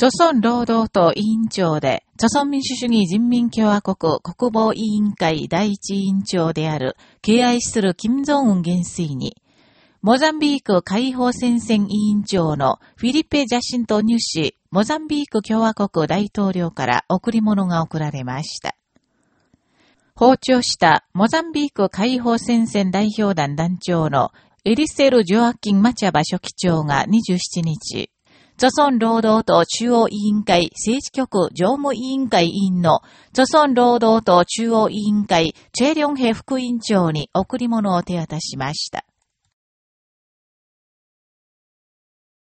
朝鮮労働党委員長で、朝鮮民主主義人民共和国国防委員会第一委員長である、敬愛する金正恩元帥に、モザンビーク解放戦線委員長のフィリペ・ジャシント入氏、モザンビーク共和国大統領から贈り物が贈られました。訪朝したモザンビーク解放戦線代表団団長のエリセル・ジョアキン・マチャバ書記長が27日、著村労働党中央委員会政治局常務委員会委員の、著村労働党中央委員会チェリョンヘ副委員長に贈り物を手渡しました。